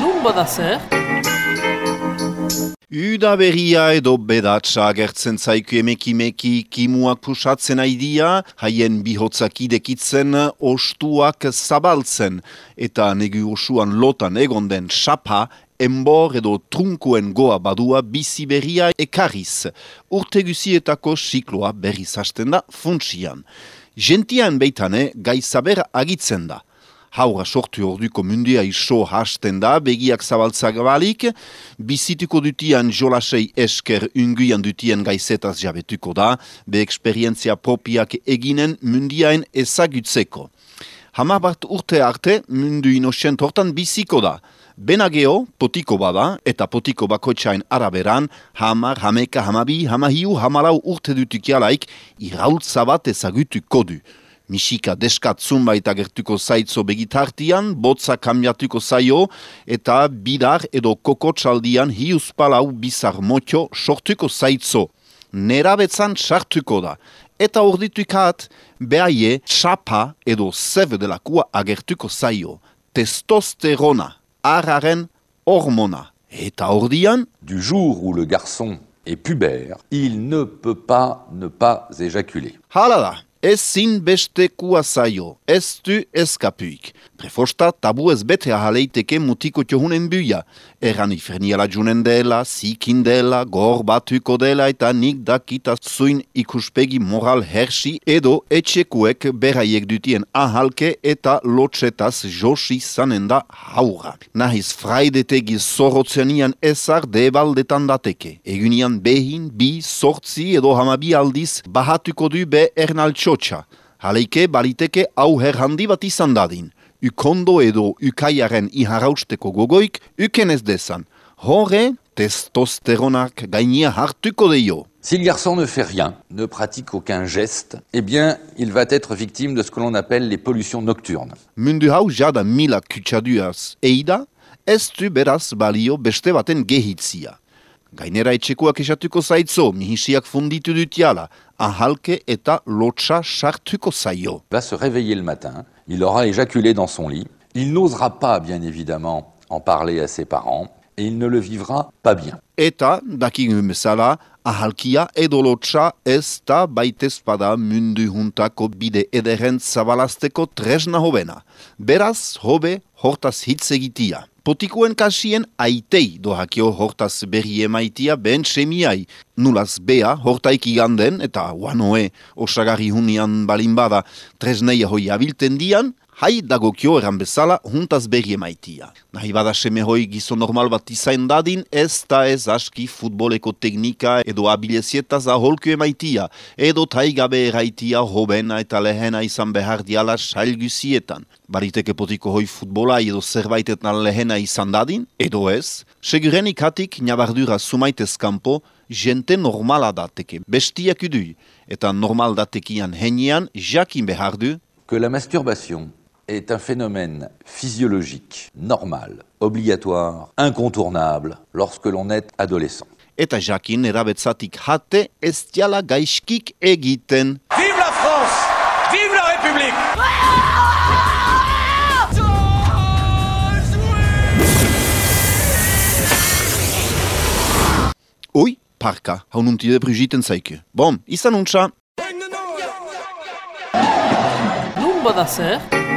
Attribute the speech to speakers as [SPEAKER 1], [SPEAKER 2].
[SPEAKER 1] Nun bada zer?
[SPEAKER 2] Uda berria edo bedatsa agertzen zaiku emeki-meki kimuak pusatzen aidia, haien bihotzak idekitzen, ostuak zabaltzen, eta negu osuan lotan egon den sapa, enbor edo trunkuen goa badua bizi berria ekarriz. Urte guzietako sikloa berriz hasten da funtsian. Gentian beitane gaizaber agitzen da. Haura sortu orduko mundia iso hasten da, begiak zabaltzak balik, bizituko dutian jolasei esker unguian dutien gaizetaz jabetuko da, be eksperientzia propiak eginen mundiaen ezagutzeko. Hamar bat urte arte mundu inosent hortan biziko da. Benageo potiko bada eta potiko bakoitzain araberan hamar, hameka, hamabi, hamahiu, hamalau urte dutukialaik iraultza bat ezagutuko du. Misika deskat zunbait agertuko zaitzo begitartian, botza kambiatuko zaio, eta bidar edo kokotsaldian hiuzpalau bizar motio sortuko zaitzo. Nera betzan sartuko da. Eta orditukat, behaie txapa edo zebe delakua agertuko zaio. Testosterona, araren hormona. Eta ordian,
[SPEAKER 3] Du jour où le garçon est pubère, il ne peut pas ne pas éjaculer.
[SPEAKER 2] hala da, ezin bestekua zaio, ez du eskapuik. Prefosta tabu ez bete ahaleiteke mutiko tjohunen buia. Erran iferniala junen dela, zikin dela, gor batuko dela eta nik dakita zuin ikuspegi moral hersi edo etxekuek beraiek dutien ahalke eta lotxetaz josi zanen da haura. Nahiz fraidetegi zorrotzenian ezar debaldetan dateke. Egunian behin, bi, sortzi edo hamabi aldiz bahatuko du be ernaltxotxa. Haleike baliteke hau handi bat izan dadin. Ukondo edo ukaiaren iharausteko gogoik uken ez dezan. Horre, testosteronak gainia hartuko deio.
[SPEAKER 3] Si le garçon ne fait rien, ne pratique aucun geste, eh bien, il va être victime de ce que l'on appelle les pollutions nocturnes.
[SPEAKER 2] Mundu hau jada mila kutsaduaz eida, ez du beraz balio beste baten gehitzia. Gainera etxekoak esatuko zaitzo, mihisiak funditu dutiala, ahalke eta lotxa sartuko zaio.
[SPEAKER 3] Va se réveiller le matin, il aura éjaculé dans son lit, il n'osera pas, bien évidemment, en parler à ses parents, et il ne le vivra pas bien.
[SPEAKER 2] Eta, dakigu bezala, ahalkia edo lotxa ez da baitezpada mundu juntako bide ederen zabalazteko tresna hobena. Beraz, hobe, hortaz hitz egitia. Potikoen kasien aitei dohakio hortaz berri emaitia ben semiai. Nulaz bea hortaik iganden eta wanoe osagarri hunian balin bada tresneia hoi abilten dian, hai dagokio eran bezala juntaz berri emaitia. Nahi bada seme hoi gizon normal bat izain dadin, ez da ez aski futboleko teknika edo abilezietaz aholku emaitia, edo taigabe eraitia hobena eta lehena izan behar diala sailgusietan. Bariteke potiko hoi futbola edo zerbaitetan lehena izan dadin, edo ez, segurenik hatik nabardura sumaitez kanpo, jente normala dateke, bestiak udui, eta normal datekian henian jakin behar du,
[SPEAKER 3] Que la masturbation est un phénomène physiologique, normal, obligatoire, incontournable, lorsque l'on est adolescent.
[SPEAKER 2] eta jakin erabetzatik hate ez diala gaizkik egiten.
[SPEAKER 4] Vive la France Vive la République
[SPEAKER 2] Oi, parka, hau nuntide brugiten zaiku. Bom, izan untsa.
[SPEAKER 1] Nun bada zer?